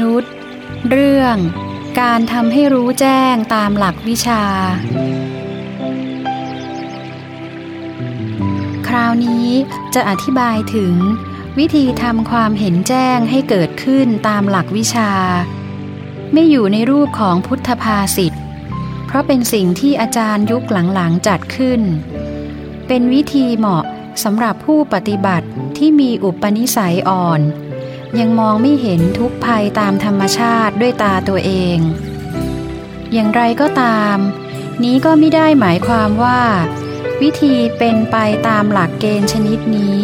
นุษย์ เรื่องการทำให้รู้แจ้งตามหลักวิชา คราวนี้จะอธิบายถึง วิธีทำความเห็นแจ้งให้เกิดขึ้นตามหลักวิชา ไม่อยู่ในรูปของพุทธภาษิตเพราะเป็นสิ่งที่อาจารย์ยุคหลังๆจัดขึ้น เป็นวิธีเหมาะสำหรับผู้ปฏิบัติที่มีอุปนิสัยอ่อน ยังมองไม่เห็นทุกภัยตามธรรมชาติด้วยตาตัวเอง อย่างไรก็ตาม นี้ก็ไม่ได้หมายความว่า วิธีเป็นไปตามหลักเกณฑ์ชนิดนี้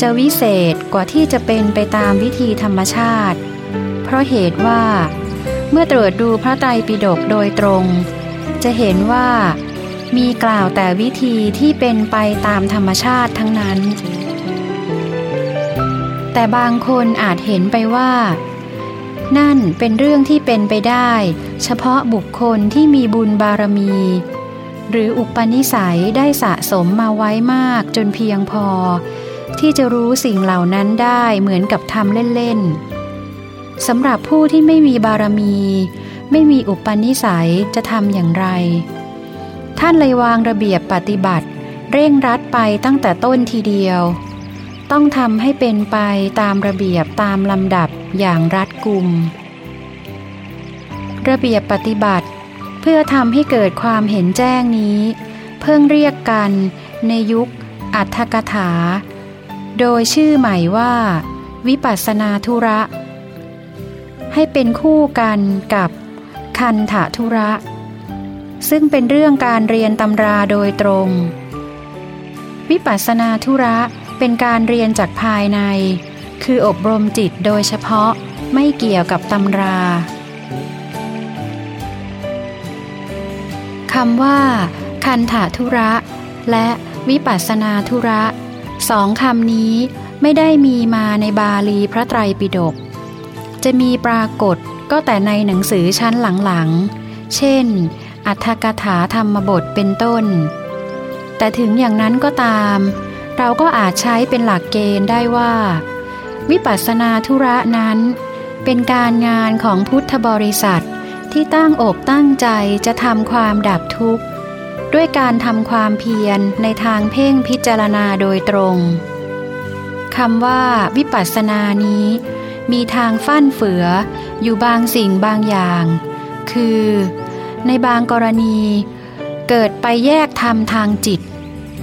จะวิเศษกว่าที่จะเป็นไปตามวิธีธรรมชาติ เพราะเหตุว่า เมื่อตรวจดูพระไตรปิฎกโดยตรง จะเห็นว่า มีกล่าวแต่วิธีที่เป็นไปตามธรรมชาติทั้งนั้น แต่บางคนอาจเห็นไปว่า นั่นเป็นเรื่องที่เป็นไปได้ เฉพาะบุคคลที่มีบุญบารมี หรืออุปนิสัยได้สะสมมาไว้มากจนเพียงพอ ที่จะรู้สิ่งเหล่านั้นได้เหมือนกับทำเล่นๆสำหรับผู้ที่ไม่มีบารมี ไม่มีอุปนิสัยจะทำอย่างไร ท่านเลยวางระเบียบปฏิบัติ เร่งรัดไปตั้งแต่ต้นทีเดียว ต้องทำให้เป็นไปตามระเบียบตามลำดับอย่างรัดกุม ระเบียบปฏิบัติ เพื่อทำให้เกิดความเห็นแจ้งนี้ เพิ่งเรียกกันในยุคอัฏฐกถา โดยชื่อใหม่ว่า วิปัสนาธุระ ให้เป็นคู่กันกับคันถธุระ ซึ่งเป็นเรื่องการเรียนตำราโดยตรง วิปัสนาธุระ เป็นการเรียนจากภายใน คืออบรมจิตโดยเฉพาะไม่เกี่ยวกับตำราคำว่า คันถาธุระ และวิปัสนาธุระสองคำนี้ไม่ได้มีมาในบาลีพระไตรปิฎกจะมีปรากฏก็แต่ในหนังสือชั้นหลังๆ เช่น อัธกถาธรรมบทเป็นต้น แต่ถึงอย่างนั้นก็ตาม เราก็อาจใช้เป็นหลักเกณฑ์ได้ว่า วิปัสสนาธุระนั้น เป็นการงานของพุทธบริษัทที่ตั้งอกตั้งใจจะทำความดับทุกข์ ด้วยการทำความเพียรในทางเพ่งพิจารณาโดยตรงคำว่าวิปัสสนานี้ มีทางฟั่นเฟืออยู่บางสิ่งบางอย่าง คือ ในบางกรณี เกิดไปแยกธรรมทางจิต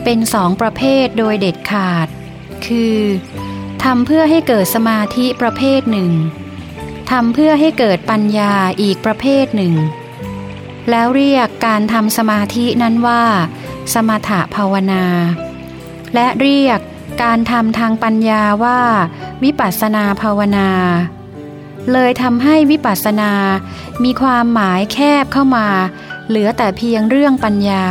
เป็นสองประเภทโดยเด็ดขาด คือทำเพื่อให้เกิดสมาธิประเภทหนึ่งทำเพื่อให้เกิดปัญญาอีกประเภทหนึ่ง แล้วเรียกการทำสมาธินั้นว่า สมถภาวนา และเรียกการทำทางปัญญาว่า วิปัสสนาภาวนา เลยทำให้วิปัสสนา มีความหมายแคบเข้ามา เหลือแต่เพียงเรื่องปัญญา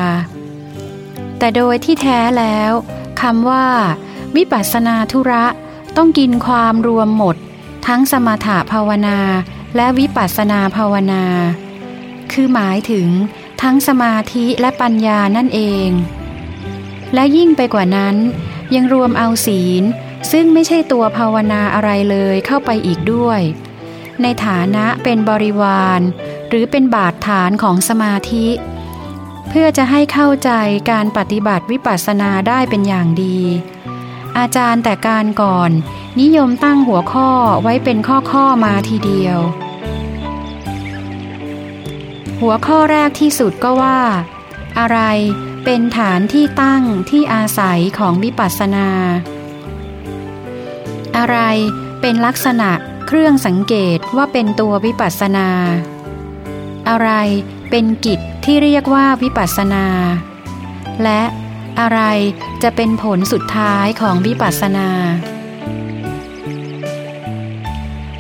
แต่โดยที่แท้แล้วคำว่า วิปัสสนาธุระ ต้องกินความรวมหมด ทั้งสมถะภาวนา และวิปัสสนาภาวนา คือหมายถึงทั้งสมาธิและปัญญานั่นเอง และยิ่งไปกว่านั้น ยังรวมเอาศีล ซึ่งไม่ใช่ตัวภาวนาอะไรเลยเข้าไปอีกด้วย ในฐานะเป็นบริวาร หรือเป็นบาดฐานของสมาธิ เพื่อจะให้เข้าใจการปฏิบัติวิปัสสนาได้เป็นอย่างดี อาจารย์แต่การก่อน นิยมตั้งหัวข้อไว้เป็นข้อข้อมาทีเดียว หัวข้อแรกที่สุดก็ว่า อะไรเป็นฐานที่ตั้งที่อาศัยของวิปัสสนา อะไรเป็นลักษณะเครื่องสังเกตว่าเป็นตัววิปัสสนา อะไร เป็นกิจที่เรียกว่าวิปัสสนา และอะไรจะเป็นผลสุดท้ายของวิปัสสนา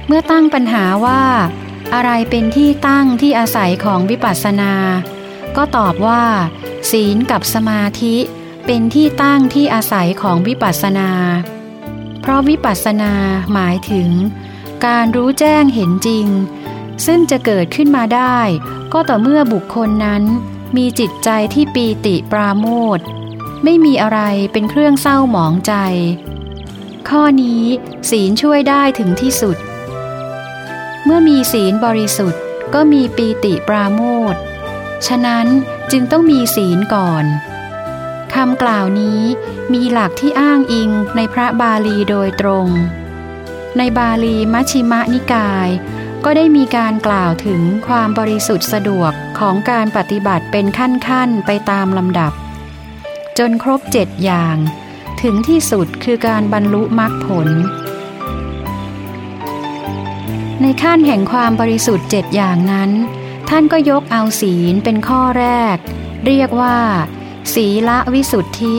เมื่อตั้งปัญหาว่า อะไรเป็นที่ตั้งที่อาศัยของวิปัสสนา ก็ตอบว่า ศีลกับสมาธิเป็นที่ตั้งที่อาศัยของวิปัสสนา เพราะวิปัสสนาหมายถึง การรู้แจ้งเห็นจริง ซึ่งจะเกิดขึ้นมาได้ ก็ต่อเมื่อบุคคลนั้นมีจิตใจที่ปีติปราโมทไม่มีอะไรเป็นเครื่องเศร้าหมองใจ ข้อนี้ศีลช่วยได้ถึงที่สุด เมื่อมีศีลบริสุทธิ์ก็มีปีติปราโมทฉะนั้นจึงต้องมีศีลก่อนคำกล่าวนี้มีหลักที่อ้างอิงในพระบาลีโดยตรง ในบาลีมัชชิมะนิกาย ก็ได้มีการกล่าวถึงความบริสุทธิ์สะดวกของการปฏิบัติเป็นขั้นๆไปตามลำดับ จนครบเจ็ดอย่าง ถึงที่สุดคือการบรรลุมรรคผล ในขั้นแห่งความบริสุทธิ์เจ็ดอย่างนั้น ท่านก็ยกเอาศีลเป็นข้อแรก เรียกว่า ศีละวิสุทธิ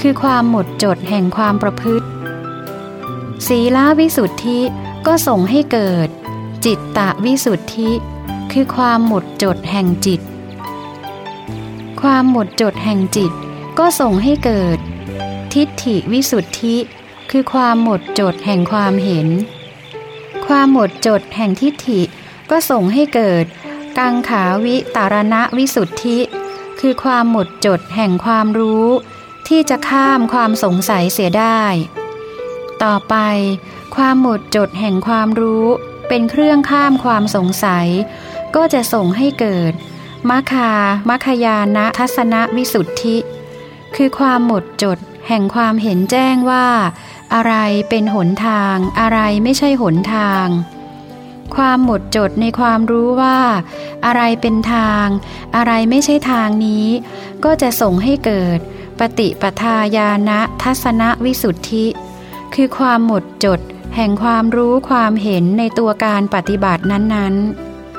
คือความหมดจดแห่งความประพฤติ ศีละวิสุทธิก็ส่งให้เกิด จิตตะวิสุทธิ คือความหมดจดแห่งจิต ความหมดจดแห่งจิตก็ส่งให้เกิด ทิฏฐิวิสุทธิ คือความหมดจดแห่งความเห็น ความหมดจดแห่งทิฏฐิก็ส่งให้เกิด กังขาวิตารณะวิสุทธิ คือความหมดจดแห่งความรู้ ที่จะข้ามความสงสัยเสียได้ ต่อไป ความหมดจดแห่งความรู้ เป็นเครื่องข้ามความสงสัย ก็จะส่งให้เกิดมัคามัคยานะทัศนวิสุทธิ คือความหมดจดแห่งความเห็นแจ้งว่า อะไรเป็นหนทาง อะไรไม่ใช่หนทาง ความหมดจดในความรู้ว่า อะไรเป็นทาง อะไรไม่ใช่ทางนี้ ก็จะส่งให้เกิด ปฏิปทาญาณทัศนวิสุทธิ คือความหมดจด แห่งความรู้ความเห็นในตัวการปฏิบัตินั้น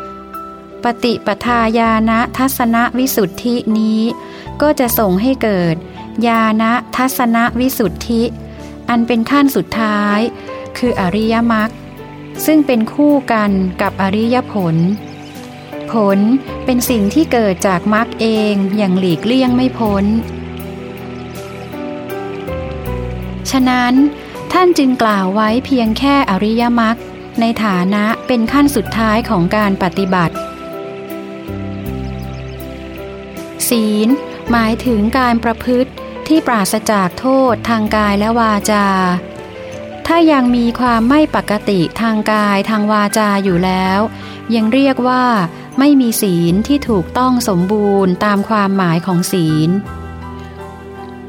ๆ ปฏิปทาญาณทัศนวิสุทธินี้ ก็จะส่งให้เกิด ญาณทัศนวิสุทธิ อันเป็นขั้นสุดท้าย คืออริยมรรคซึ่งเป็นคู่กันกับอริยผล ผลเป็นสิ่งที่เกิดจากมรรคเองอย่างหลีกเลี่ยงไม่พ้น ฉะนั้น ท่านจึงกล่าวไว้เพียงแค่อริยมรรคในฐานะเป็นขั้นสุดท้ายของการปฏิบัติ ศีล หมายถึงการประพฤติที่ปราศจากโทษทางกายและวาจา ถ้ายังมีความไม่ปกติทางกายทางวาจาอยู่แล้ว ยังเรียกว่าไม่มีศีลที่ถูกต้องสมบูรณ์ตามความหมายของศีล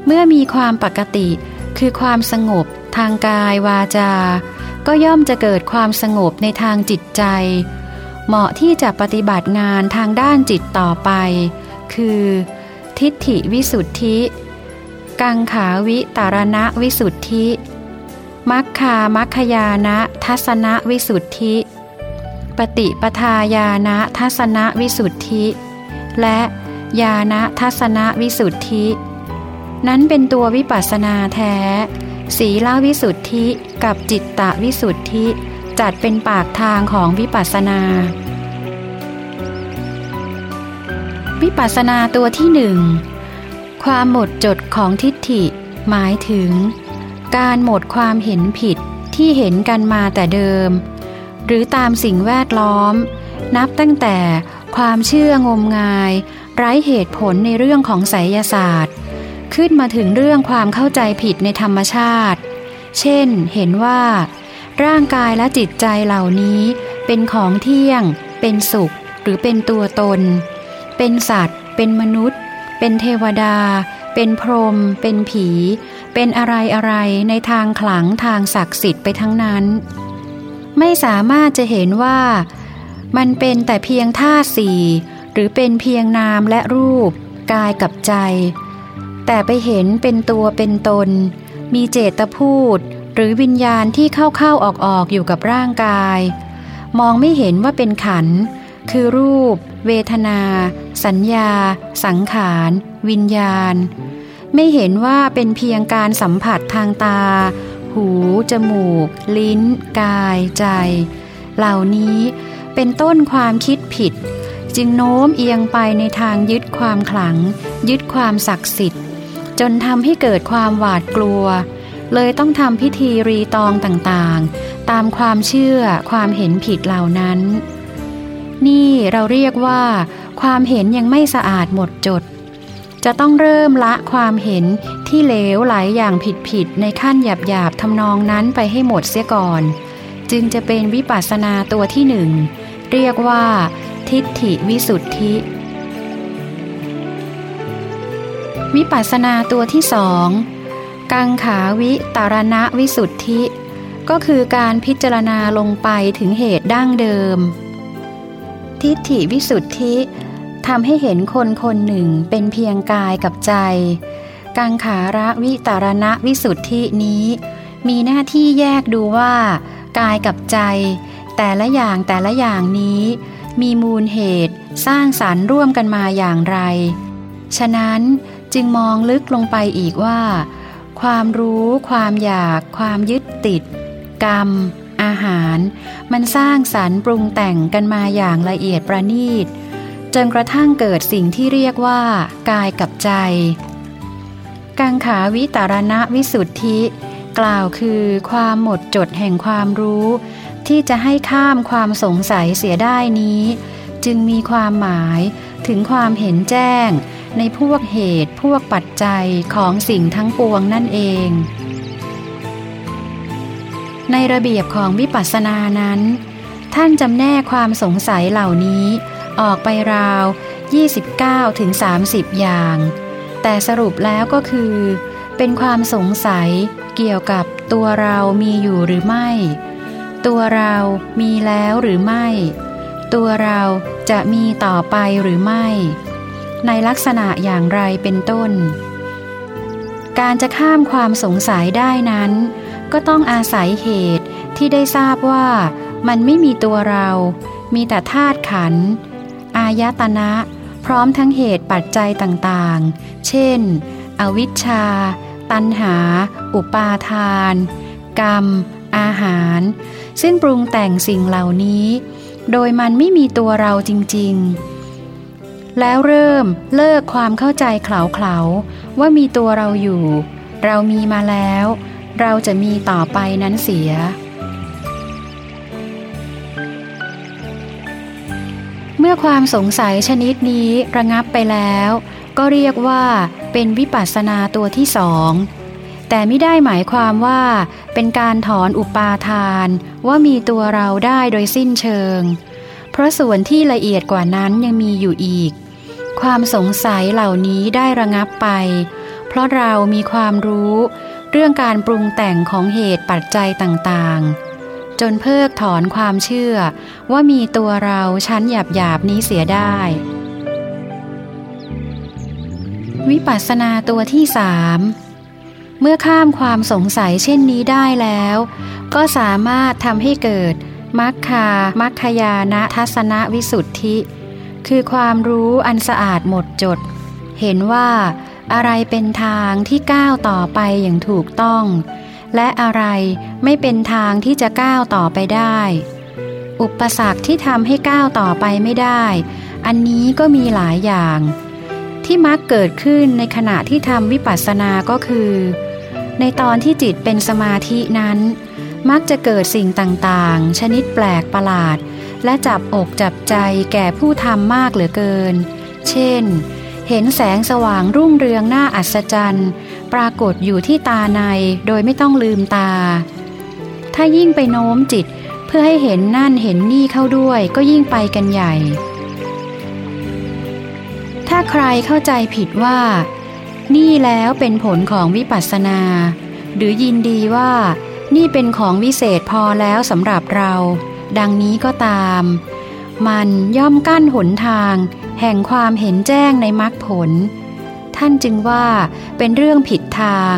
เมื่อมีความปกติคือความสงบ ทางกายวาจา ก็ย่อมจะเกิดความสงบในทางจิตใจ เหมาะที่จะปฏิบัติงานทางด้านจิตต่อไป คือ ทิฏฐิวิสุทธิ กังขาวิตารณะวิสุทธิ มัคคามัคคยานะทัศนวิสุทธิ ปฏิปทาญาณทัศนวิสุทธิ และญาณทัศนวิสุทธิ นั้นเป็นตัววิปัสนาแท้ สีลวิสุทธิกับจิตตวิสุทธิจัดเป็นปากทางของวิปัสนา วิปัสนาตัวที่หนึ่งความหมดจดของทิฏฐิ หมายถึง การหมดความเห็นผิดที่เห็นกันมาแต่เดิม หรือตามสิ่งแวดล้อม นับตั้งแต่ความเชื่องมงาย ไร้เหตุผลในเรื่องของไสยศาสตร์ ขึ้นมาถึงเรื่องความเข้าใจผิดในธรรมชาติ เช่น เห็นว่า ร่างกายและจิตใจเหล่านี้ เป็นของเที่ยง เป็นสุข หรือเป็นตัวตน เป็นสัตว์ เป็นมนุษย์ เป็นเทวดา เป็นพรหมเป็นผี เป็นอะไรอะไรในทางขลังทางศักดิ์สิทธิ์ไปทั้งนั้น ไม่สามารถจะเห็นว่า มันเป็นแต่เพียงท่าสี่หรือเป็นเพียงนามและรูป กายกับใจ แต่ไปเห็นเป็นตัวเป็นตน มีเจตพูดหรือวิญญาณที่เข้าๆออกๆอยู่กับร่างกาย มองไม่เห็นว่าเป็นขัน คือรูป เวทนา สัญญา สังขาร วิญญาณ ไม่เห็นว่าเป็นเพียงการสัมผัสทางตา หู จมูก ลิ้น กาย ใจ เหล่านี้เป็นต้นความคิดผิด จึงโน้มเอียงไปในทางยึดความขลัง ยึดความศักดิ์สิทธิ์ จนทำให้เกิดความหวาดกลัว เลยต้องทำพิธีรีตองต่างๆ ตามความเชื่อความเห็นผิดเหล่านั้น นี่เราเรียกว่า ความเห็นยังไม่สะอาดหมดจด จะต้องเริ่มละความเห็นที่เลวไหลอย่างผิดๆในขั้นหยาบๆทำนองนั้นไปให้หมดเสียก่อน จึงจะเป็นวิปัสสนาตัวที่หนึ่งเรียกว่า ทิฏฐิวิสุทธิ วิปัสสนาตัวที่สองกังขาวิตารณะวิสุทธิ ก็คือการพิจารณาลงไปถึงเหตุดั้งเดิม ทิฏฐิวิสุทธิทำให้เห็นคนคนหนึ่งเป็นเพียงกายกับใจ กังขาระวิตารณะวิสุทธินี้ มีหน้าที่แยกดูว่า กายกับใจ แต่ละอย่างแต่ละอย่างนี้ มีมูลเหตุสร้างสารรค์ร่วมกันมาอย่างไร ฉะนั้น จึงมองลึกลงไปอีกว่า ความรู้ ความอยาก ความยึดติด กรรม อาหาร มันสร้างสรรค์ปรุงแต่งกันมาอย่างละเอียดประณีต จนกระทั่งเกิดสิ่งที่เรียกว่า กายกับใจ กังขาวิตารณะวิสุทธิ กล่าวคือความหมดจดแห่งความรู้ ที่จะให้ข้ามความสงสัยเสียได้นี้ จึงมีความหมายถึงความเห็นแจ้ง ในพวกเหตุพวกปัจจัยของสิ่งทั้งปวงนั่นเอง ในระเบียบของวิปัสสนานั้น ท่านจำแนกความสงสัยเหล่านี้ออกไปราว 29ถึง30 อย่าง แต่สรุปแล้วก็คือ เป็นความสงสัยเกี่ยวกับตัวเรามีอยู่หรือไม่ ตัวเรามีแล้วหรือไม่ ตัวเราจะมีต่อไปหรือไม่ ในลักษณะอย่างไรเป็นต้น การจะข้ามความสงสัยได้นั้น ก็ต้องอาศัยเหตุที่ได้ทราบว่ามันไม่มีตัวเรา มีแต่ธาตุขันธ์อายตนะ พร้อมทั้งเหตุปัจจัยต่างๆ เช่น อวิชชา ตัณหา อุปาทาน กรรม อาหาร ซึ่งปรุงแต่งสิ่งเหล่านี้ โดยมันไม่มีตัวเราจริง ๆ แล้วเริ่มเลิกความเข้าใจเขลาๆว่ามีตัวเราอยู่ เรามีมาแล้ว เราจะมีต่อไปนั้นเสีย เมื่อความสงสัยชนิดนี้ระงับไปแล้ว ก็เรียกว่าเป็นวิปัสสนาตัวที่สองแต่ไม่ได้หมายความว่าเป็นการถอนอุปาทานว่ามีตัวเราได้โดยสิ้นเชิง เพราะส่วนที่ละเอียดกว่านั้นยังมีอยู่อีก ความสงสัยเหล่านี้ได้ระงับไป เพราะเรามีความรู้เรื่องการปรุงแต่งของเหตุปัจจัยต่างๆ จนเพิกถอนความเชื่อว่ามีตัวเราชั้นหยาบหยาบนี้เสียได้ วิปัสสนาตัวที่สามเมื่อข้ามความสงสัยเช่นนี้ได้แล้ว ก็สามารถทำให้เกิดมัคคามัคคยานะทัศนวิสุทธิ คือความรู้อันสะอาดหมดจด เห็นว่าอะไรเป็นทางที่ก้าวต่อไปอย่างถูกต้อง และอะไรไม่เป็นทางที่จะก้าวต่อไปได้ อุปสรรคที่ทำให้ก้าวต่อไปไม่ได้ อันนี้ก็มีหลายอย่าง ที่มักเกิดขึ้นในขณะที่ทำวิปัสสนาก็คือ ในตอนที่จิตเป็นสมาธินั้น มักจะเกิดสิ่งต่างๆ ชนิดแปลกประหลาด และจับอกจับใจแก่ผู้ทำมากเหลือเกิน เช่น เห็นแสงสว่างรุ่งเรืองหน้าอัศจรรย์ ปรากฏอยู่ที่ตาในโดยไม่ต้องลืมตา ถ้ายิ่งไปโน้มจิตเพื่อให้เห็นนั่นเห็นนี่เข้าด้วยก็ยิ่งไปกันใหญ่ ถ้าใครเข้าใจผิดว่า นี่แล้วเป็นผลของวิปัสสนา หรือยินดีว่านี่เป็นของวิเศษพอแล้วสำหรับเรา ดังนี้ก็ตาม มันย่อมกั้นหนทาง แห่งความเห็นแจ้งในมรรคผล ท่านจึงว่าเป็นเรื่องผิดทาง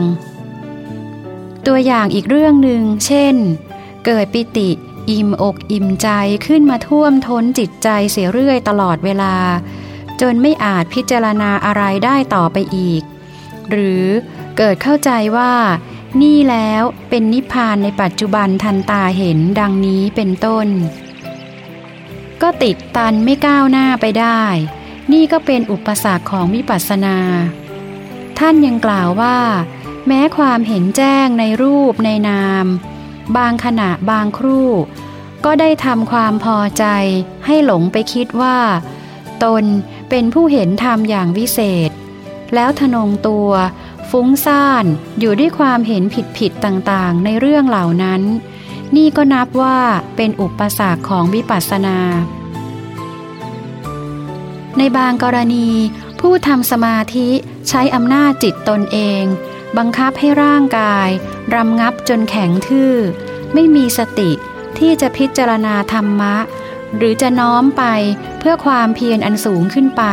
ตัวอย่างอีกเรื่องหนึ่งเช่น เกิดปิติอิ่มอกอิ่มใจขึ้นมาท่วมท้นจิตใจเสียเรื่อยตลอดเวลา จนไม่อาจพิจารณาอะไรได้ต่อไปอีก หรือเกิดเข้าใจว่า นี่แล้วเป็นนิพพานในปัจจุบันทันตาเห็นดังนี้เป็นต้น ก็ติดตันไม่ก้าวหน้าไปได้ นี่ก็เป็นอุปสรรคของวิปัสสนา ท่านยังกล่าวว่า แม้ความเห็นแจ้งในรูปในนาม บางขณะบางครู่ ก็ได้ทำความพอใจ ให้หลงไปคิดว่า ตนเป็นผู้เห็นธรรมอย่างวิเศษ แล้วทนงตัว ฟุ้งซ่าน อยู่ด้วยความเห็นผิดผิดต่างๆ ในเรื่องเหล่านั้นนนี่ก็นับว่าเป็นอุปสรรคของวิปัสสนา ในบางกรณี ผู้ทำสมาธิใช้อำนาจจิตตนเอง บังคับให้ร่างกาย รำงับจนแข็งทื่อ ไม่มีสติที่จะพิจารณาธรรมะ หรือจะน้อมไปเพื่อความเพียรอันสูงขึ้นไป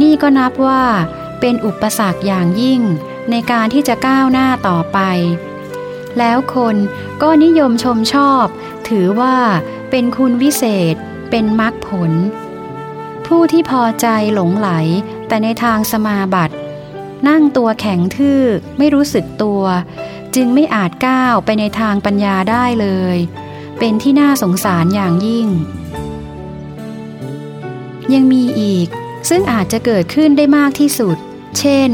นี่ก็นับว่า เป็นอุปสรรคอย่างยิ่งในการที่จะก้าวหน้าต่อไป แล้วคนก็นิยมชมชอบ ถือว่าเป็นคุณวิเศษ เป็นมรรคผล ผู้ที่พอใจหลงไหล แต่ในทางสมาบัติ นั่งตัวแข็งทื่อไม่รู้สึกตัว จึงไม่อาจก้าวไปในทางปัญญาได้เลย เป็นที่น่าสงสารอย่างยิ่ง ยังมีอีก ซึ่งอาจจะเกิดขึ้นได้มากที่สุด เช่น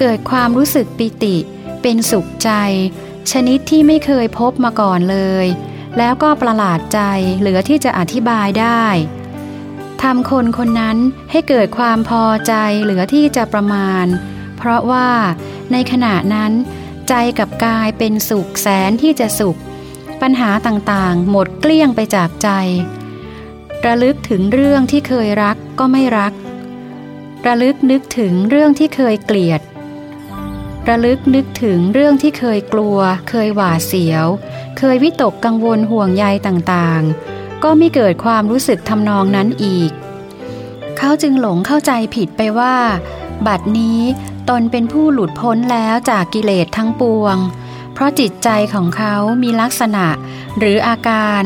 เกิดความรู้สึกปิติ เป็นสุขใจ ชนิดที่ไม่เคยพบมาก่อนเลย แล้วก็ประหลาดใจเหลือที่จะอธิบายได้ทำคนคนนั้นให้เกิดความพอใจเหลือที่จะประมาณ เพราะว่าในขณะนั้น ใจกับกายเป็นสุขแสนที่จะสุข ปัญหาต่างๆ หมดเกลี้ยงไปจากใจ ระลึกถึงเรื่องที่เคยรักก็ไม่รัก ระลึกนึกถึงเรื่องที่เคยเกลียด ระลึกนึกถึงเรื่องที่เคยกลัว เคยหวาดเสียว เคยวิตกกังวลห่วงใยต่างๆ ก็ไม่เกิดความรู้สึกทำนองนั้นอีก เขาจึงหลงเข้าใจผิดไปว่า บัดนี้ตนเป็นผู้หลุดพ้นแล้วจากกิเลสทั้งปวง เพราะจิตใจของเขามีลักษณะ หรืออาการ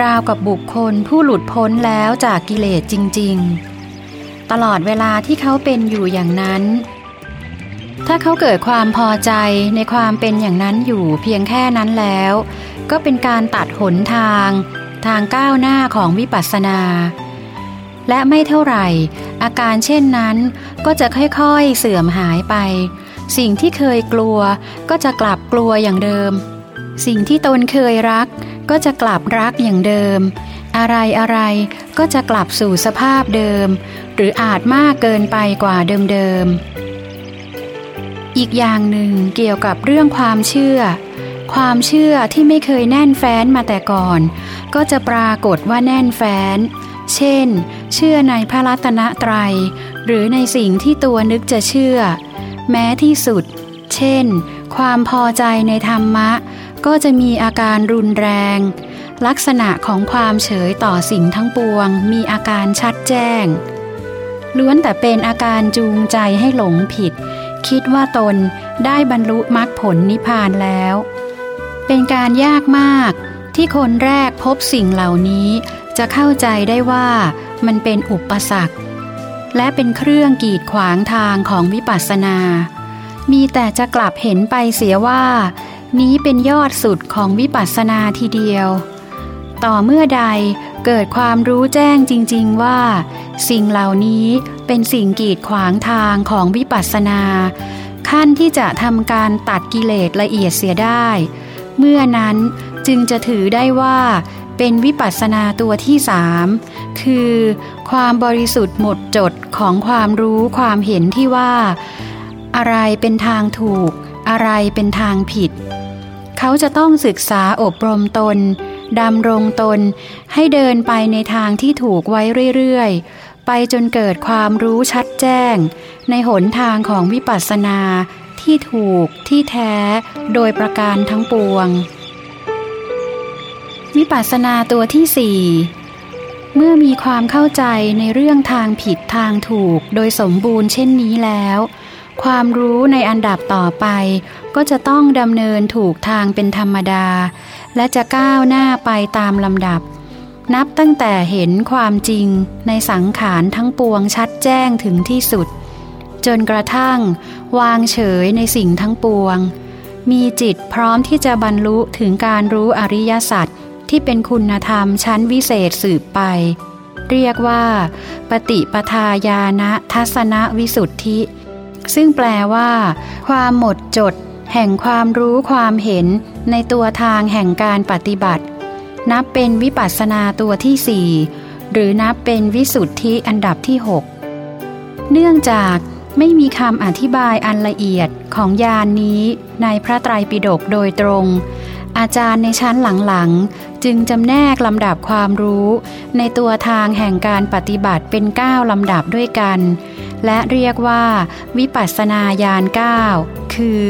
ราวกับบุคคลผู้หลุดพ้นแล้วจากกิเลสจริง ๆ ตลอดเวลาที่เขาเป็นอยู่อย่างนั้น ถ้าเขาเกิดความพอใจในความเป็นอย่างนั้นอยู่เพียงแค่นั้นแล้ว ก็เป็นการตัดหนทาง ทางก้าวหน้าของวิปัสสนา และไม่เท่าไหร่ อาการเช่นนั้นก็จะค่อยๆเสื่อมหายไป สิ่งที่เคยกลัวก็จะกลับกลัวอย่างเดิม สิ่งที่ตนเคยรักก็จะกลับรักอย่างเดิม อะไรอะไรก็จะกลับสู่สภาพเดิม หรืออาจมากเกินไปกว่าเดิมๆ อีกอย่างหนึ่งเกี่ยวกับเรื่องความเชื่อ ความเชื่อที่ไม่เคยแน่นแฟ้นมาแต่ก่อน ก็จะปรากฏว่าแน่นแฟ้น เช่น เชื่อในพระรัตนตรัย หรือในสิ่งที่ตัวนึกจะเชื่อ แม้ที่สุด เช่น ความพอใจในธรรมะ ก็จะมีอาการรุนแรงลักษณะของความเฉยต่อสิ่งทั้งปวงมีอาการชัดแจ้ง ล้วนแต่เป็นอาการจูงใจให้หลงผิด คิดว่าตนได้บรรลุมรรคผลนิพพานแล้ว เป็นการยากมาก ที่คนแรกพบสิ่งเหล่านี้ จะเข้าใจได้ว่ามันเป็นอุปสรรค และเป็นเครื่องกีดขวางทางของวิปัสสนา มีแต่จะกลับเห็นไปเสียว่า นี้เป็นยอดสุดของวิปัสสนาทีเดียว ต่อเมื่อใด เกิดความรู้แจ้งจริง ๆว่า สิ่งเหล่านี้เป็นสิ่งกีดขวางทางของวิปัสสนา ขั้นที่จะทำการตัดกิเลสละเอียดเสียได้ เมื่อนั้นจึงจะถือได้ว่าเป็นวิปัสสนาตัวที่สามคือ ความบริสุทธิ์หมดจดของความรู้ความเห็นที่ว่า อะไรเป็นทางถูก อะไรเป็นทางผิด เขาจะต้องศึกษาอบรมตน ดำรงตน ให้เดินไปในทางที่ถูกไว้เรื่อยๆ ไปจนเกิดความรู้ชัดแจ้ง ในหนทางของวิปัสสนาที่ถูกที่แท้โดยประการทั้งปวง วิปัสสนาตัวที่สี่เมื่อมีความเข้าใจในเรื่องทางผิดทางถูกโดยสมบูรณ์เช่นนี้แล้ว ความรู้ในอันดับต่อไป ก็จะต้องดำเนินถูกทางเป็นธรรมดา และจะก้าวหน้าไปตามลำดับ นับตั้งแต่เห็นความจริงในสังขารทั้งปวงชัดแจ้งถึงที่สุด จนกระทั่ง วางเฉยในสิ่งทั้งปวง มีจิตพร้อมที่จะบรรลุถึงการรู้อริยสัจที่เป็นคุณธรรมชั้นวิเศษสืบไป เรียกว่า ปฏิปทาญาณทัศนวิสุทธิ ซึ่งแปลว่า ความหมดจด แห่งความรู้ความเห็นในตัวทางแห่งการปฏิบัติ นับเป็นวิปัสสนาตัวที่สี่หรือนับเป็นวิสุทธิอันดับที่หกเนื่องจากไม่มีคำอธิบายอันละเอียดของญานนี้ในพระไตรปิฎกโดยตรงออาจารย์ในชั้นหลังๆ จึงจำแนกลำดับความรู้ ในตัวทางแห่งการปฏิบัติเป็น 9 ลำดับด้วยกัน และเรียกว่า วิปัสสนาญาณ9คือ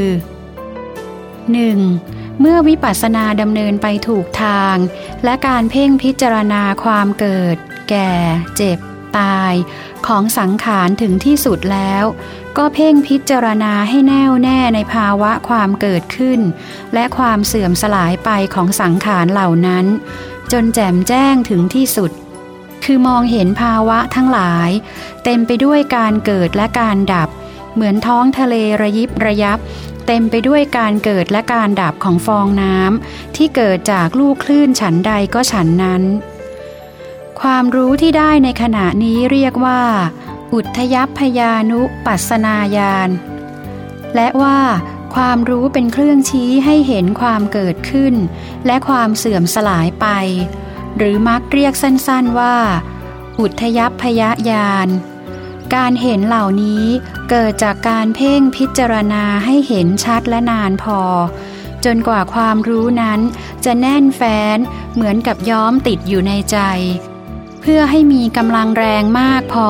1. เมื่อวิปัสสนาดำเนินไปถูกทาง และการเพ่งพิจารณาความเกิด แก่ เจ็บ ตาย ของสังขารถึงที่สุดแล้ว ก็เพ่งพิจารณาให้แน่วแน่ในภาวะความเกิดขึ้น และความเสื่อมสลายไปของสังขารเหล่านั้น จนแจ่มแจ้งถึงที่สุด คือมองเห็นภาวะทั้งหลาย เต็มไปด้วยการเกิดและการดับ เหมือนท้องทะเลระยิบระยับ เต็มไปด้วยการเกิดและการดับของฟองน้ำที่เกิดจากลูกคลื่นฉันใดก็ฉันนั้น ความรู้ที่ได้ในขณะนี้เรียกว่า อุทยพยานุปัสนาญาณและว่าความรู้เป็นเครื่องชี้ให้เห็นความเกิดขึ้น และความเสื่อมสลายไป หรือมักเรียกสั้นๆว่า อุทยพยญาณ การเห็นเหล่านี้เกิดจากการเพ่งพิจารณาให้เห็นชัดและนานพอ จนกว่าความรู้นั้นจะแน่นแฟ้นเหมือนกับย้อมติดอยู่ในใจ เพื่อให้มีกำลังแรงมากพอ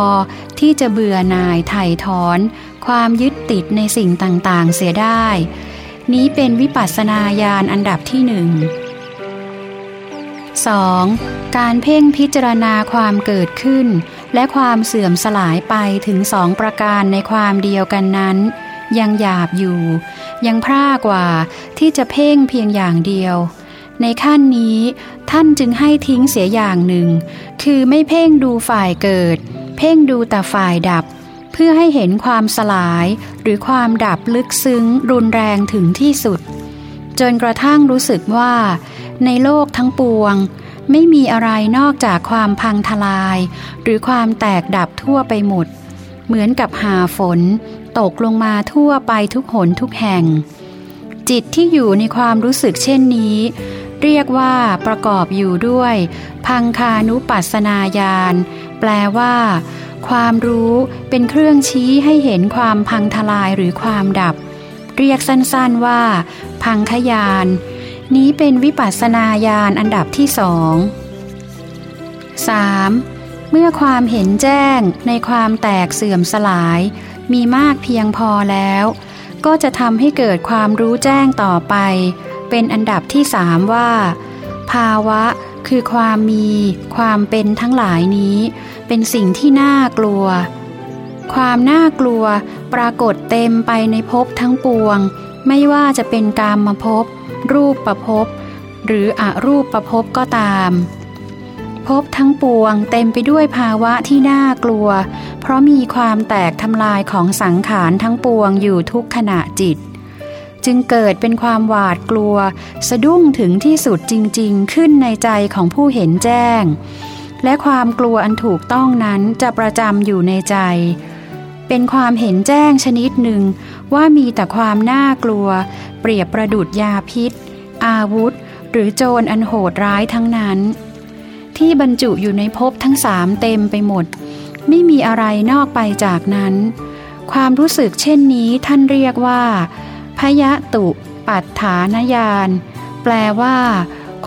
ที่จะเบื่อหน่ายไถ่ถอน ความยึดติดในสิ่งต่างๆ เสียได้ นี้เป็นวิปัสสนาญาณอันดับที่หนึ่ง 2. การเพ่งพิจารณาความเกิดขึ้น และความเสื่อมสลายไปถึงสองประการในความเดียวกันนั้น ยังหยาบอยู่ ยังพร่ากว่าที่จะเพ่งเพียงอย่างเดียว ในขั้นนี้ท่านจึงให้ทิ้งเสียอย่างหนึ่ง คือไม่เพ่งดูฝ่ายเกิด เพ่งดูแต่ฝ่ายดับ เพื่อให้เห็นความสลาย หรือความดับลึกซึ้งรุนแรงถึงที่สุด จนกระทั่งรู้สึกว่า ในโลกทั้งปวง ไม่มีอะไรนอกจากความพังทลาย หรือความแตกดับทั่วไปหมด เหมือนกับหาฝน ตกลงมาทั่วไปทุกหนทุกแห่ง จิตที่อยู่ในความรู้สึกเช่นนี้ เรียกว่าประกอบอยู่ด้วย พังคานุปัสสนาญาณแปลว่า ความรู้เป็นเครื่องชี้ให้เห็นความพังทลายหรือความดับ เรียกสั้นๆว่า พังคยาน นี้เป็นวิปัสสนาญาณอันดับที่สอง 3. เมื่อความเห็นแจ้งในความแตกเสื่อมสลาย มีมากเพียงพอแล้ว ก็จะทำให้เกิดความรู้แจ้งต่อไป เป็นอันดับที่สามว่า ภาวะคือความมี ความเป็นทั้งหลายนี้ เป็นสิ่งที่น่ากลัว ความน่ากลัวปรากฏเต็มไปในภพทั้งปวง ไม่ว่าจะเป็นกามภพ รูปประภพหรืออรูปประภพก็ตามภพทั้งปวงเต็มไปด้วยภาวะที่น่ากลัว เพราะมีความแตกทำลายของสังขารทั้งปวงอยู่ทุกขณะจิต จึงเกิดเป็นความหวาดกลัว สะดุ้งถึงที่สุดจริง ๆ ขึ้นในใจของผู้เห็นแจ้ง และความกลัวอันถูกต้องนั้นจะประจำอยู่ในใจ เป็นความเห็นแจ้งชนิดหนึ่ง ว่ามีแต่ความน่ากลัว เปรียบประดุดยาพิษ อาวุธ หรือโจรอันโหดร้ายทั้งนั้น ที่บรรจุอยู่ในภพทั้งสามเต็มไปหมด ไม่มีอะไรนอกไปจากนั้น ความรู้สึกเช่นนี้ท่านเรียกว่า พยะตุ ปัฏฐานญาณแปลว่า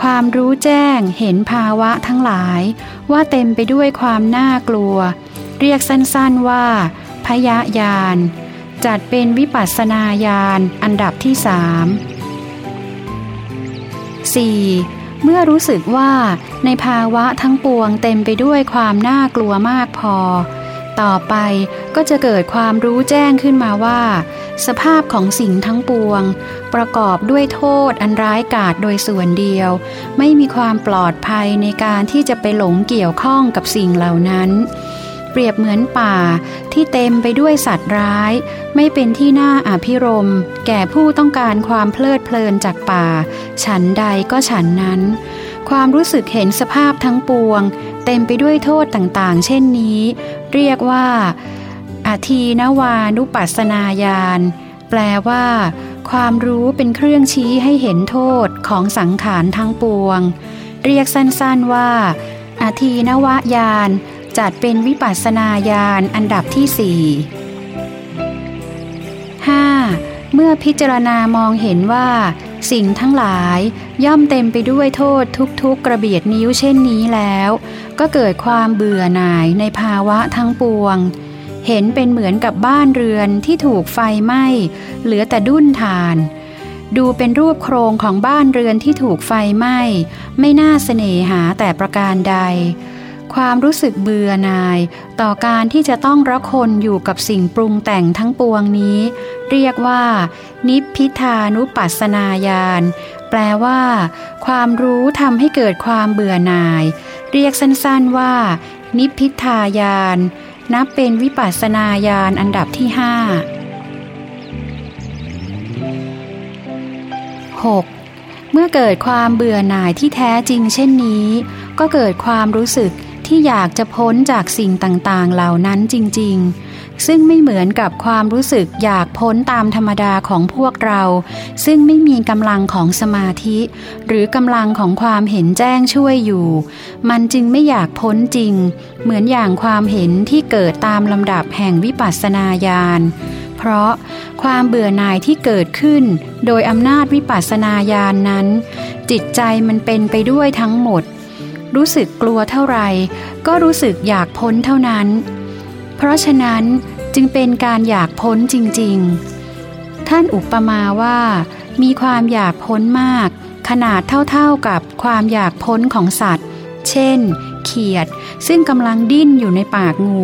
ความรู้แจ้งเห็นภาวะทั้งหลาย ว่าเต็มไปด้วยความน่ากลัว เรียกสั้นๆว่า พยะญาณ จัดเป็นวิปัสสนาญาณอันดับที่สาม 4. เมื่อรู้สึกว่าในภาวะทั้งปวงเต็มไปด้วยความน่ากลัวมากพอ ต่อไปก็จะเกิดความรู้แจ้งขึ้นมาว่า สภาพของสิ่งทั้งปวง ประกอบด้วยโทษอันร้ายกาจโดยส่วนเดียว ไม่มีความปลอดภัยในการที่จะไปหลงเกี่ยวข้องกับสิ่งเหล่านั้น เปรียบเหมือนป่าที่เต็มไปด้วยสัตว์ร้าย ไม่เป็นที่น่าอภิรมแก่ผู้ต้องการความเพลิดเพลินจากป่า ฉันใดก็ฉันนั้น ความรู้สึกเห็นสภาพทั้งปวง เต็มไปด้วยโทษต่างๆ เช่นนี้ เรียกว่าอาทีนวานุปัสนาญาณแปลว่า ความรู้เป็นเครื่องชี้ให้เห็นโทษของสังขารทั้งปวง เรียกสั้นๆว่าอาทีนวญาณ จัดเป็นวิปัสสนาญาณอันดับที่สี่ 5. เมื่อพิจารณามองเห็นว่า สิ่งทั้งหลายย่อมเต็มไปด้วยโทษทุกๆกระเบียดนิ้วเช่นนี้แล้ว ก็เกิดความเบื่อหน่ายในภาวะทั้งปวง เห็นเป็นเหมือนกับบ้านเรือนที่ถูกไฟไหม้เหลือแต่ดุ้นทานดูเป็นรูปโครงของบ้านเรือนที่ถูกไฟไหม้ ไม่น่าเสน่หาแต่ประการใด ความรู้สึกเบื่อหน่าย ต่อการที่จะต้องรักคนอยู่กับสิ่งปรุงแต่งทั้งปวงนี้ เรียกว่า นิพพิทานุปัสสนาญาณแปลว่า ความรู้ทำให้เกิดความเบื่อหน่าย เรียกสั้นๆว่า นิพพิทายานนับเป็นวิปัสสนาญาณอันดับที่ห้า 6. เมื่อเกิดความเบื่อหน่ายที่แท้จริงเช่นนี้ ก็เกิดความรู้สึก ที่อยากจะพ้นจากสิ่งต่างๆ เหล่านั้นจริง ๆ ซึ่งไม่เหมือนกับความรู้สึกอยากพ้นตามธรรมดาของพวกเรา ซึ่งไม่มีกำลังของสมาธิ หรือกำลังของความเห็นแจ้งช่วยอยู่ มันจึงไม่อยากพ้นจริง เหมือนอย่างความเห็นที่เกิดตามลำดับแห่งวิปัสสนาญาณเพราะความเบื่อหน่ายที่เกิดขึ้น โดยอำนาจวิปัสสนาญาณนนั้น จิตใจมันเป็นไปด้วยทั้งหมด รู้สึกกลัวเท่าไหร่ก็รู้สึกอยากพ้นเท่านั้น เพราะฉะนั้นจึงเป็นการอยากพ้นจริง ๆ ท่านอุปมาว่า มีความอยากพ้นมาก ขนาดเท่าๆกับความอยากพ้นของสัตว์ เช่น เขียด ซึ่งกำลังดิ้นอยู่ในปากงู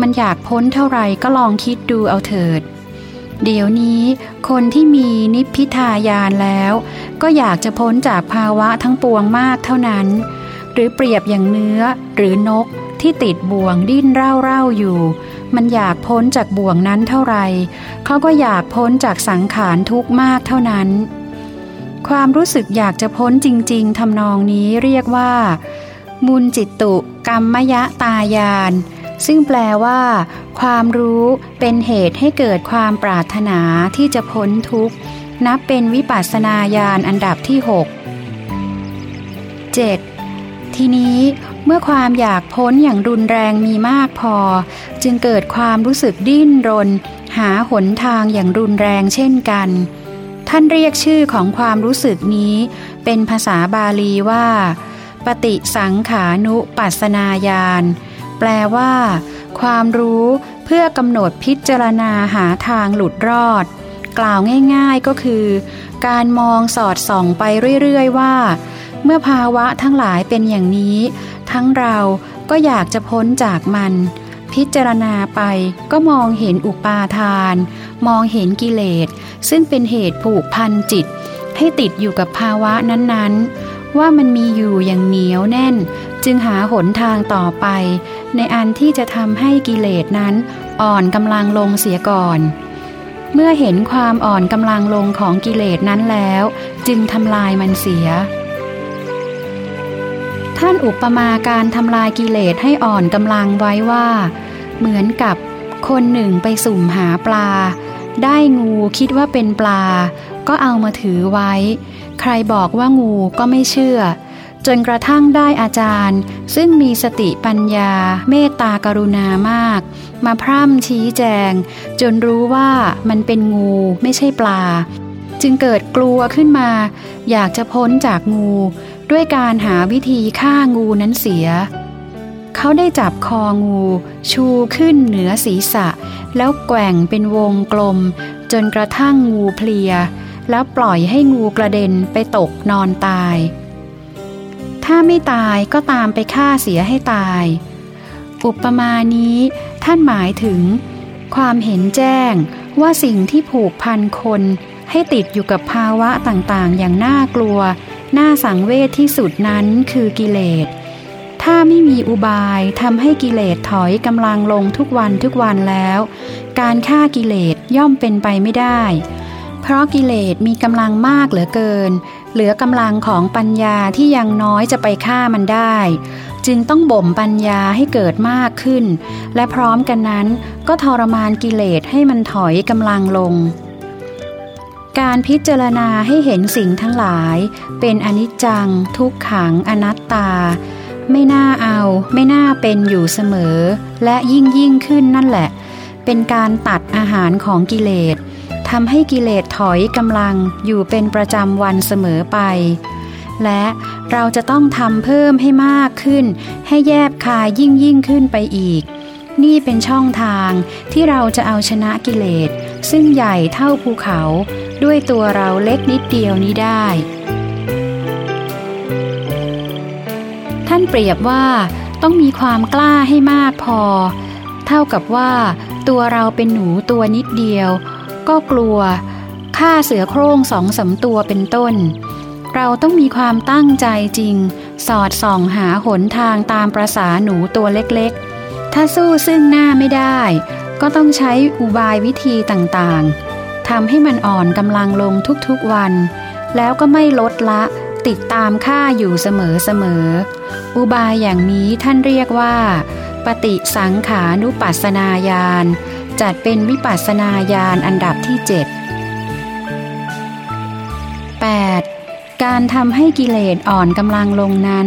มันอยากพ้นเท่าไรก็ลองคิดดูเอาเถิดเดี๋ยวนี้คนที่มีนิพพิทายานแล้ว ก็อยากจะพ้นจากภาวะทั้งปวงมากเท่านั้น หรือเปรียบอย่างเนื้อหรือนกที่ติดบ่วงดิ้นเร่าๆอยู่ มันอยากพ้นจากบ่วงนั้นเท่าไรเขาก็อยากพ้นจากสังขารทุกมากเท่านั้น ความรู้สึกอยากจะพ้นจริง ๆทำนองนี้เรียกว่า มุนจิตตุกรรมยะตายานซึ่งแปลว่า ความรู้เป็นเหตุให้เกิดความปรารถนาที่จะพ้นทุกข์ นับเป็นวิปัสสนาญาณอันดับที่ 6 7. ทีนี้เมื่อความอยากพ้นอย่างรุนแรงมีมากพอ จึงเกิดความรู้สึกดิ้นรน หาหนทางอย่างรุนแรงเช่นกัน ท่านเรียกชื่อของความรู้สึกนี้ เป็นภาษาบาลีว่า ปฏิสังขานุปัสนาญาณแปลว่า ความรู้เพื่อกำหนดพิจารณาหาทางหลุดรอด กล่าวง่ายๆก็คือ การมองสอดส่องไปเรื่อยๆว่า เมื่อภาวะทั้งหลายเป็นอย่างนี้ ทั้งเราก็อยากจะพ้นจากมัน พิจารณาไปก็มองเห็นอุปาทาน มองเห็นกิเลส ซึ่งเป็นเหตุผูกพันจิต ให้ติดอยู่กับภาวะนั้นๆ ว่ามันมีอยู่อย่างเหนียวแน่น จึงหาหนทางต่อไป ในอันที่จะทำให้กิเลสนั้นอ่อนกำลังลงเสียก่อนเมื่อเห็นความอ่อนกำลังลงของกิเลสนั้นแล้ว จึงทำลายมันเสีย ท่านอุปมาการทำลายกิเลสให้อ่อนกำลังไว้ว่า เหมือนกับคนหนึ่งไปสุ่มหาปลา ได้งูคิดว่าเป็นปลา ก็เอามาถือไว้ ใครบอกว่างูก็ไม่เชื่อ จนกระทั่งได้อาจารย์ ซึ่งมีสติปัญญา เมตตากรุณามาก มาพร่ำชี้แจง จนรู้ว่ามันเป็นงูไม่ใช่ปลา จึงเกิดกลัวขึ้นมา อยากจะพ้นจากงู ด้วยการหาวิธีฆ่างูนั้นเสีย เขาได้จับคองู ชูขึ้นเหนือศีรษะ แล้วแกว่งเป็นวงกลม จนกระทั่งงูเพลีย แล้วปล่อยให้งูกระเด็นไปตกนอนตาย ถ้าไม่ตายก็ตามไปฆ่าเสียให้ตาย อุปมานี้ท่านหมายถึง ความเห็นแจ้งว่าสิ่งที่ผูกพันคนให้ติดอยู่กับภาวะต่างๆ อย่างน่ากลัว น่าสังเวชที่สุดนั้นคือกิเลส ถ้าไม่มีอุบายทำให้กิเลสถอยกำลังลงทุกวันทุกวันแล้ว การฆ่ากิเลสย่อมเป็นไปไม่ได้ เพราะกิเลสมีกำลังมากเหลือเกิน เหลือกำลังของปัญญาที่ยังน้อยจะไปฆ่ามันได้ จึงต้องบ่มปัญญาให้เกิดมากขึ้น และพร้อมกันนั้นก็ทรมานกิเลสให้มันถอยกำลังลง การพิจารณาให้เห็นสิ่งทั้งหลาย เป็นอนิจจัง ทุกขังอนัตตา ไม่น่าเอาไม่น่าเป็นอยู่เสมอ และยิ่งยิ่งขึ้นนั่นแหละ เป็นการตัดอาหารของกิเลสทำให้กิเลสถอยกำลังอยู่เป็นประจำวันเสมอไป และเราจะต้องทำเพิ่มให้มากขึ้น ให้แยบคายยิ่งยิ่งขึ้นไปอีก นี่เป็นช่องทางที่เราจะเอาชนะกิเลสซึ่งใหญ่เท่าภูเขา ด้วยตัวเราเล็กนิดเดียวนี้ได้ ท่านเปรียบว่าต้องมีความกล้าให้มากพอ เท่ากับว่าตัวเราเป็นหนูตัวนิดเดียว ก็กลัวฆ่าเสือโคร่งสองสาตัวเป็นต้น เราต้องมีความตั้งใจจริง สอดส่องหาหนทางตามประษาหนูตัวเล็กๆ ถ้าสู้ซึ่งหน้าไม่ได้ ก็ต้องใช้อุบายวิธีต่างๆ ทำให้มันอ่อนกำลังลงทุกๆวัน แล้วก็ไม่ลดละติดตามค่าอยู่เสมอๆ อุบายอย่างนี้ท่านเรียกว่า ปฏิสังขานุปัสนาญาณจัดเป็นวิปัสสนาญาณอันดับที่ 7 8. การทำให้กิเลสอ่อนกำลังลงนั้น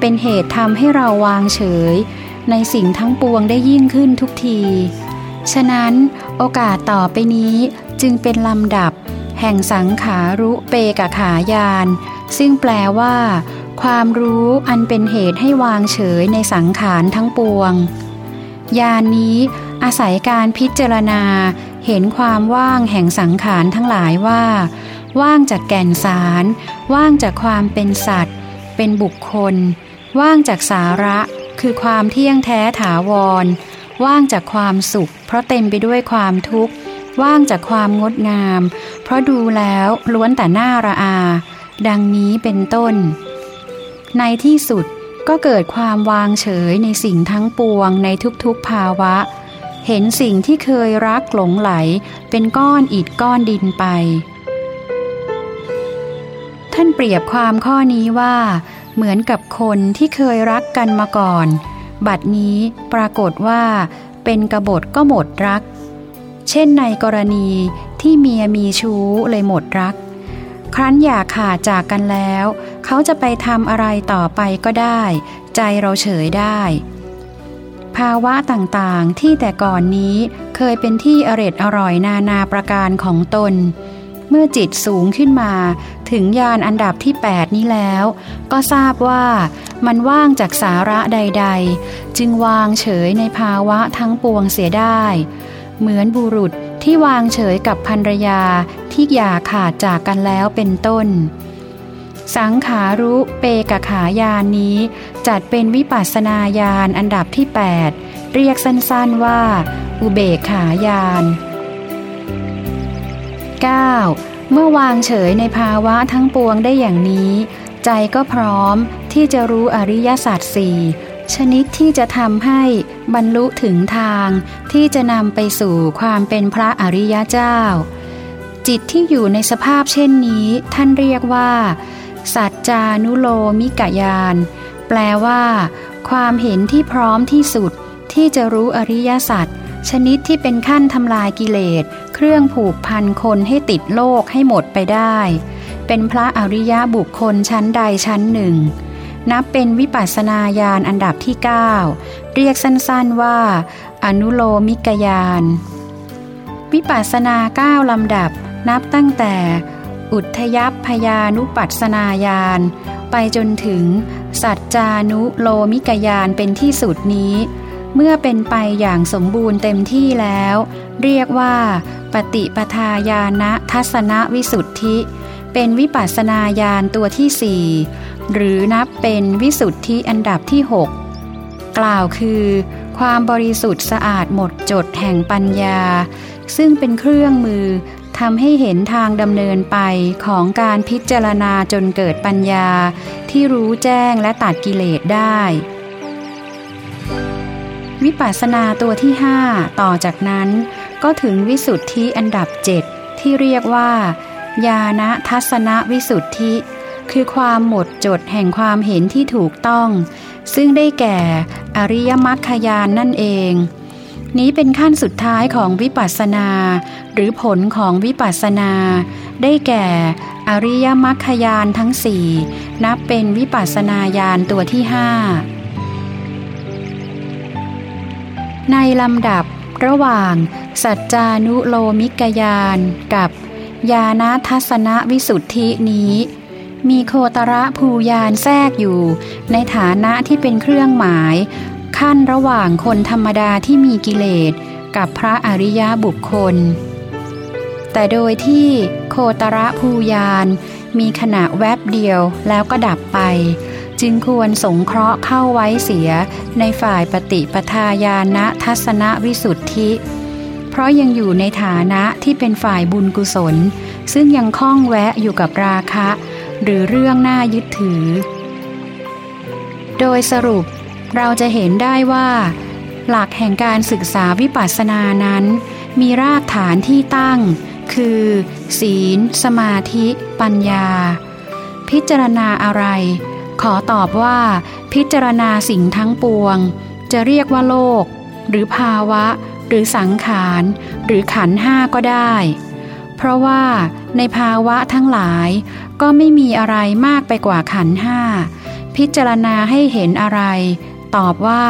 เป็นเหตุทำให้เราวางเฉย ในสิ่งทั้งปวงได้ยิ่งขึ้นทุกที ฉะนั้นโอกาสต่อไปนี้ จึงเป็นลำดับ แห่งสังขารุเปกขายาน ซึ่งแปลว่า ความรู้อันเป็นเหตุให้วางเฉยในสังขารทั้งปวง ยานนี้อาศัยการพิจารณา เห็นความว่างแห่งสังขารทั้งหลายว่า ว่างจากแก่นสาร ว่างจากความเป็นสัตว์ เป็นบุคคล ว่างจากสาระ คือความเที่ยงแท้ถาวร ว่างจากความสุข เพราะเต็มไปด้วยความทุกข์ ว่างจากความงดงาม เพราะดูแล้วล้วนแต่หน้าระอา ดังนี้เป็นต้น ในที่สุดก็เกิดความวางเฉยในสิ่งทั้งปวงในทุกๆภาวะ เห็นสิ่งที่เคยรักหลงไหล เป็นก้อนอิดก้อนดินไป ท่านเปรียบความข้อนี้ว่า เหมือนกับคนที่เคยรักกันมาก่อน บัดนี้ปรากฏว่าเป็นกระบฏก็หมดรัก เช่นในกรณีที่เมียมีชู้เลยหมดรัก ครั้นอยากขาดจากกันแล้ว เขาจะไปทำอะไรต่อไปก็ได้ ใจเราเฉยได้ ภาวะต่างๆที่แต่ก่อนนี้เคยเป็นที่อร็ดอร่อยนานาประการของตน เมื่อจิตสูงขึ้นมา ถึงยานอันดับที่ 8 นี้แล้ว ก็ทราบว่ามันว่างจากสาระใด ๆ จึงวางเฉยในภาวะทั้งปวงเสียได้ เหมือนบุรุษที่วางเฉยกับภรรยาที่อย่าขาดจากกันแล้วเป็นต้น สังขารุเปกขายานนี้ จัดเป็นวิปัสสนาญาณอันดับที่ 8 เรียกสั้นๆว่า อุเบกขายาน 9. เมื่อวางเฉยในภาวะทั้งปวงได้อย่างนี้ ใจก็พร้อมที่จะรู้อริยสัจสี่ชนิดที่จะทำให้ บรรลุถึงทางที่จะนำไปสู่ความเป็นพระอริยเจ้า จิตที่อยู่ในสภาพเช่นนี้ ท่านเรียกว่า สัจจานุโลมิกยาน แปลว่า ความเห็นที่พร้อมที่สุดที่จะรู้อริยสัจชนิดที่เป็นขั้นทำลายกิเลส เครื่องผูกพันคนให้ติดโลกให้หมดไปได้ เป็นพระอริยบุคคลชั้นใดชั้นหนึ่ง นับเป็นวิปัสสนาญาณอันดับที่ 9 เรียกสั้นๆว่า อนุโลมิกยานวิปัสสนาเก้าลำดับ นับตั้งแต่ อุทยพยานุปัสนาญาณ ไปจนถึง สัจจานุโลมิกยานเป็นที่สุดนี้ เมื่อเป็นไปอย่างสมบูรณ์เต็มที่แล้ว เรียกว่า ปฏิปทาญาณทัศนวิสุทธิ เป็นวิปัสสนาญาณตัวที่สี่ หรือนับเป็นวิสุทธิอันดับที่หกกล่าวคือ ความบริสุทธิ์สะอาดหมดจดแห่งปัญญา ซึ่งเป็นเครื่องมือทำให้เห็นทางดำเนินไปของการพิจารณาจนเกิดปัญญา ที่รู้แจ้งและตัดกิเลสได้ วิปัสสนาตัวที่ห้าต่อจากนั้นก็ถึงวิสุทธิอันดับเจ็ดที่เรียกว่า ญาณทัศนวิสุทธิ คือความหมดจดแห่งความเห็นที่ถูกต้อง ซึ่งได้แก่อริยมรรคยานนั่นเอง นี้เป็นขั้นสุดท้ายของวิปัสสนา หรือผลของวิปัสสนา ได้แก่อริยมรรคยานทั้งสี่นับเป็นวิปัสสนาญาณตัวที่ห้าในลำดับระหว่าง สัจจานุโลมิกยานกับญาณทัศนวิสุทธินี้ มีโคตระภูยานแทรกอยู่ ในฐานะที่เป็นเครื่องหมาย ขั้นระหว่างคนธรรมดาที่มีกิเลส กับพระอริยบุคคล แต่โดยที่โคตระภูยานมีขณะแวบเดียวแล้วก็ดับไป จึงควรสงเคราะห์เข้าไว้เสียในฝ่ายปฏิปทาญาณทัศนวิสุทธิเพราะยังอยู่ในฐานะที่เป็นฝ่ายบุญกุศล ซึ่งยังคล้องแวะอยู่กับราคะ หรือเรื่องน่ายึดถือ โดยสรุปเราจะเห็นได้ว่า หลักแห่งการศึกษาวิปัสสนานั้น มีรากฐานที่ตั้ง คือ ศีล สมาธิ ปัญญา พิจารณาอะไร ขอตอบว่า พิจารณาสิ่งทั้งปวง จะเรียกว่าโลก หรือภาวะ หรือสังขาร หรือขันห้าก็ได้ เพราะว่าในภาวะทั้งหลาย ก็ไม่มีอะไรมากไปกว่าขันห้า พิจารณาให้เห็นอะไร ตอบว่า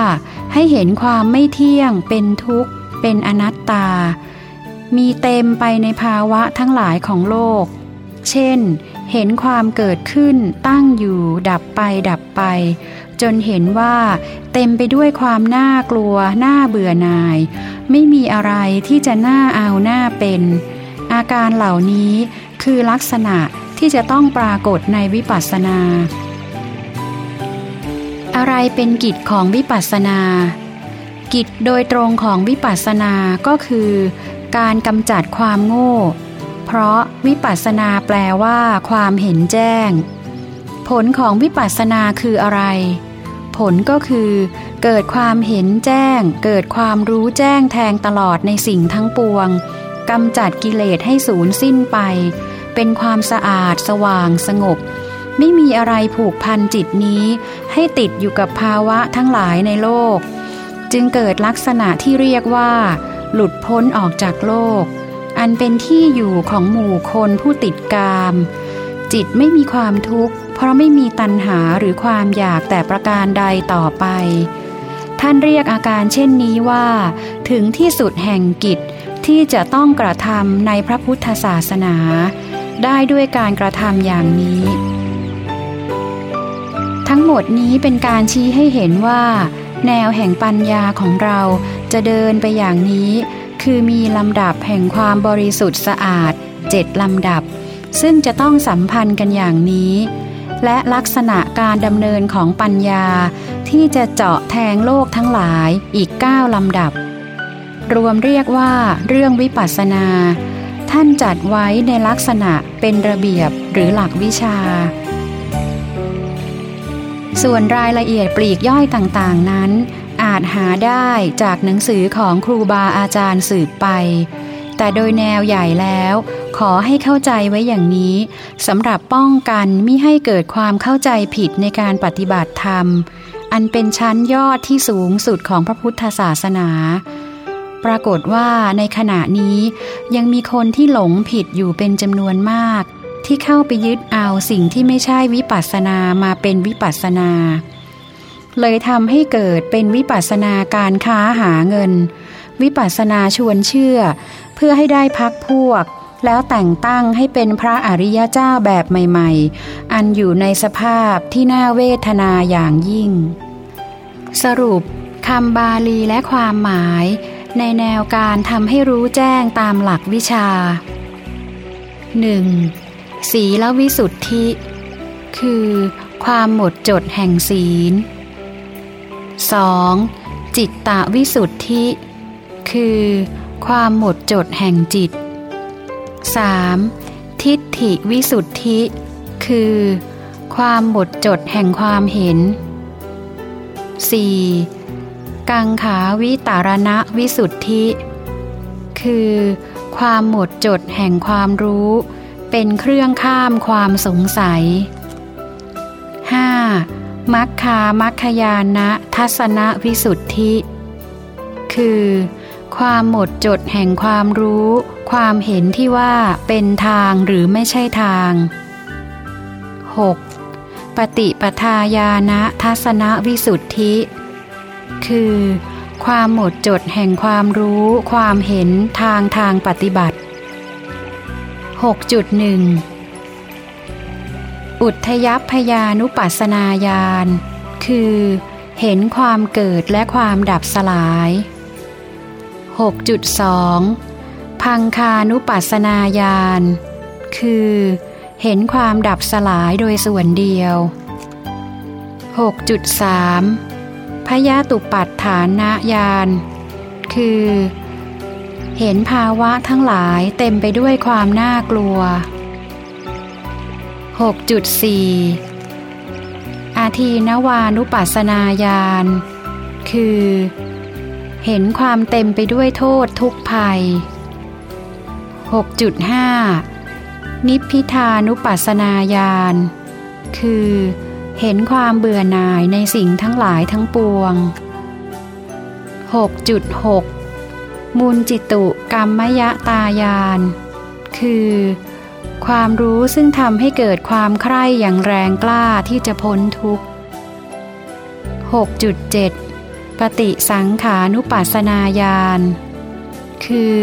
ให้เห็นความไม่เที่ยง เป็นทุกข์ เป็นอนัตตา มีเต็มไปในภาวะทั้งหลายของโลก เช่น เห็นความเกิดขึ้นตั้งอยู่ ดับไปดับไป จนเห็นว่า เต็มไปด้วยความน่ากลัว น่าเบื่อหน่าย ไม่มีอะไรที่จะน่าเอาหน้าเป็น อาการเหล่านี้คือลักษณะ ที่จะต้องปรากฏในวิปัสสนา อะไรเป็นกิจของวิปัสสนา กิจโดยตรงของวิปัสสนาก็คือ การกำจัดความโง่ เพราะวิปัสสนาแปลว่าความเห็นแจ้ง ผลของวิปัสสนาคืออะไร ผลก็คือเกิดความเห็นแจ้ง เกิดความรู้แจ้งแทงตลอดในสิ่งทั้งปวงกำจัดกิเลสให้สูญสิ้นไป เป็นความสะอาดสว่างสงบ ไม่มีอะไรผูกพันจิตนี้ ให้ติดอยู่กับภาวะทั้งหลายในโลก จึงเกิดลักษณะที่เรียกว่า หลุดพ้นออกจากโลก อันเป็นที่อยู่ของหมู่คนผู้ติดกาม จิตไม่มีความทุกข์ เพราะไม่มีตัณหาหรือความอยากแต่ประการใดต่อไป ท่านเรียกอาการเช่นนี้ว่า ถึงที่สุดแห่งกิจที่จะต้องกระทำในพระพุทธศาสนา ได้ด้วยการกระทำอย่างนี้ ทั้งหมดนี้เป็นการชี้ให้เห็นว่า แนวแห่งปัญญาของเราจะเดินไปอย่างนี้ คือมีลำดับแห่งความบริสุทธิ์สะอาดเจ็ดลำดับ ซึ่งจะต้องสัมพันธ์กันอย่างนี้ และลักษณะการดำเนินของปัญญา ที่จะเจาะแทงโลกทั้งหลายอีก 9 ลำดับ รวมเรียกว่าเรื่องวิปัสสนา ท่านจัดไว้ในลักษณะเป็นระเบียบหรือหลักวิชา ส่วนรายละเอียดปลีกย่อยต่างๆนั้น อาจหาได้จากหนังสือของครูบาอาจารย์สืบไป แต่โดยแนวใหญ่แล้ว ขอให้เข้าใจไว้อย่างนี้สำหรับป้องกันมิให้เกิดความเข้าใจผิดในการปฏิบัติธรรม อันเป็นชั้นยอดที่สูงสุดของพระพุทธศาสนา ปรากฏว่าในขณะนี้ยังมีคนที่หลงผิดอยู่เป็นจำนวนมาก ที่เข้าไปยึดเอาสิ่งที่ไม่ใช่วิปัสสนามาเป็นวิปัสสนา เลยทำให้เกิดเป็นวิปัสสนาการค้าหาเงิน วิปัสสนาชวนเชื่อ เพื่อให้ได้พักพวก แล้วแต่งตั้งให้เป็นพระอริยเจ้าแบบใหม่ ๆ อันอยู่ในสภาพที่น่าเวทนาอย่างยิ่ง สรุปคำบาลีและความหมาย ในแนวการทำให้รู้แจ้งตามหลักวิชา 1. ศีลวิสุทธิ คือ ความหมดจดแห่งศีล 2. จิตตวิสุทธิ คือ ความหมดจดแห่งจิต 3. ทิฏฐิวิสุทธิ คือ ความหมดจดแห่งความเห็น 4. กังขาวิตารณะวิสุทธิ คือ ความหมดจดแห่งความรู้ เป็นเครื่องข้ามความสงสัย 5. มัคคามัคคยานะทัศนวิสุทธิ คือ ความหมดจดแห่งความรู้ ความเห็นที่ว่าเป็นทางหรือไม่ใช่ทาง 6. ปฏิปทาญาณทัศนวิสุทธิ คือ ความหมดจดแห่งความรู้ ความเห็นทางทางปฏิบัติ 6.1 อุทยพยานุปัสนาญาณ คือ เห็นความเกิดและความดับสลาย 6.2 พังคานุปัสนาญาณ คือ เห็นความดับสลายโดยส่วนเดียว 6.3 พยาตุปัฏฐานญาณคือ เห็นภาวะทั้งหลายเต็มไปด้วยความน่ากลัว 6.4 อาทีนวานุปัสนาญาณคือ เห็นความเต็มไปด้วยโทษทุกภัย 6.5 นิพพิทานุปัสนาญาณคือเเห็นความเบื่อหน่ายในสิ่งทั้งหลายทั้งปวง 6.6 มูลจิตุกรรมยะตายาน คือ ความรู้ซึ่งทำให้เกิดความใคร่อย่างแรงกล้าที่จะพ้นทุกข์ 6.7 ปฏิสังขานุปัสสนาญาณ คือ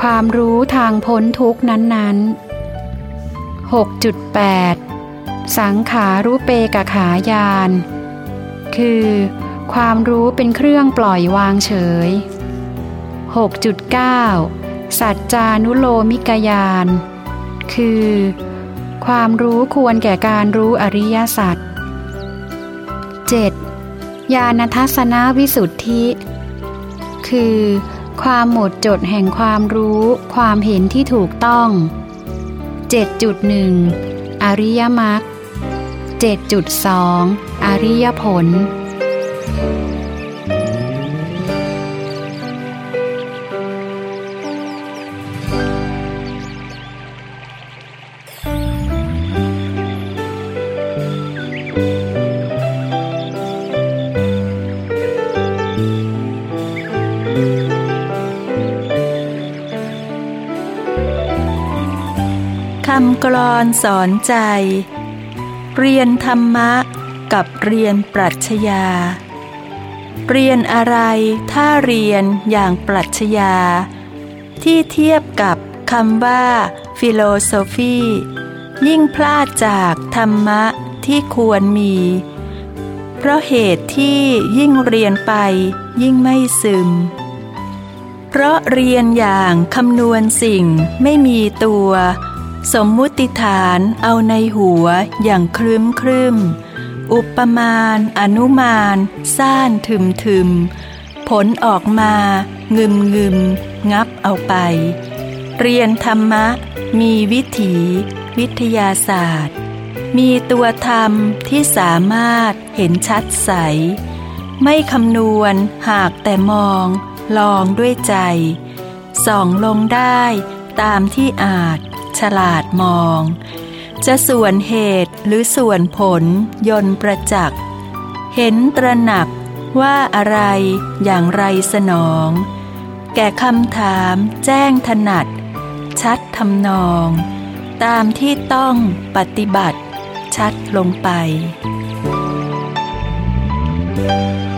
ความรู้ทางพ้นทุกข์นั้นๆ 6.8 สังขารุเปกขายาน คือ ความรู้เป็นเครื่องปล่อยวางเฉย 6.9 สัจจานุโลมิกยาน คือ ความรู้ควรแก่การรู้อริยสัจ 7. ญาณทัศนวิสุทธิ คือ ความหมดจดแห่งความรู้ ความเห็นที่ถูกต้อง 7.1 อริยมรรค 7.2 อริยผล คำกลอนสอนใจ เรียนธรรมะกับเรียนปรัชญา เรียนอะไรถ้าเรียนอย่างปรัชญา ที่เทียบกับคำว่า philosophy ยิ่งพลาดจากธรรมะที่ควรมี เพราะเหตุที่ยิ่งเรียนไปยิ่งไม่ซึม เพราะเรียนอย่างคำนวณสิ่งไม่มีตัว สมมุติฐานเอาในหัวอย่างคลึ้มครึมอุปมาณ อนุมานซ่านถึมถึมผลออกมา งึมงึมงับเอาไป เรียนธรรมะ มีวิถี วิทยาศาสตร์ มีตัวธรรมที่สามารถเห็นชัดใส ไม่คำนวณหากแต่มอง ลองด้วยใจ ส่องลงได้ตามที่อาจ ฉลาดมอง จะส่วนเหตุหรือส่วนผลยนประจักษ์ เห็นตระหนักว่าอะไรอย่างไรสนอง แก่คำถามแจ้งถนัด ชัดทำนอง ตามที่ต้องปฏิบัติ ชัดลงไป Thank you.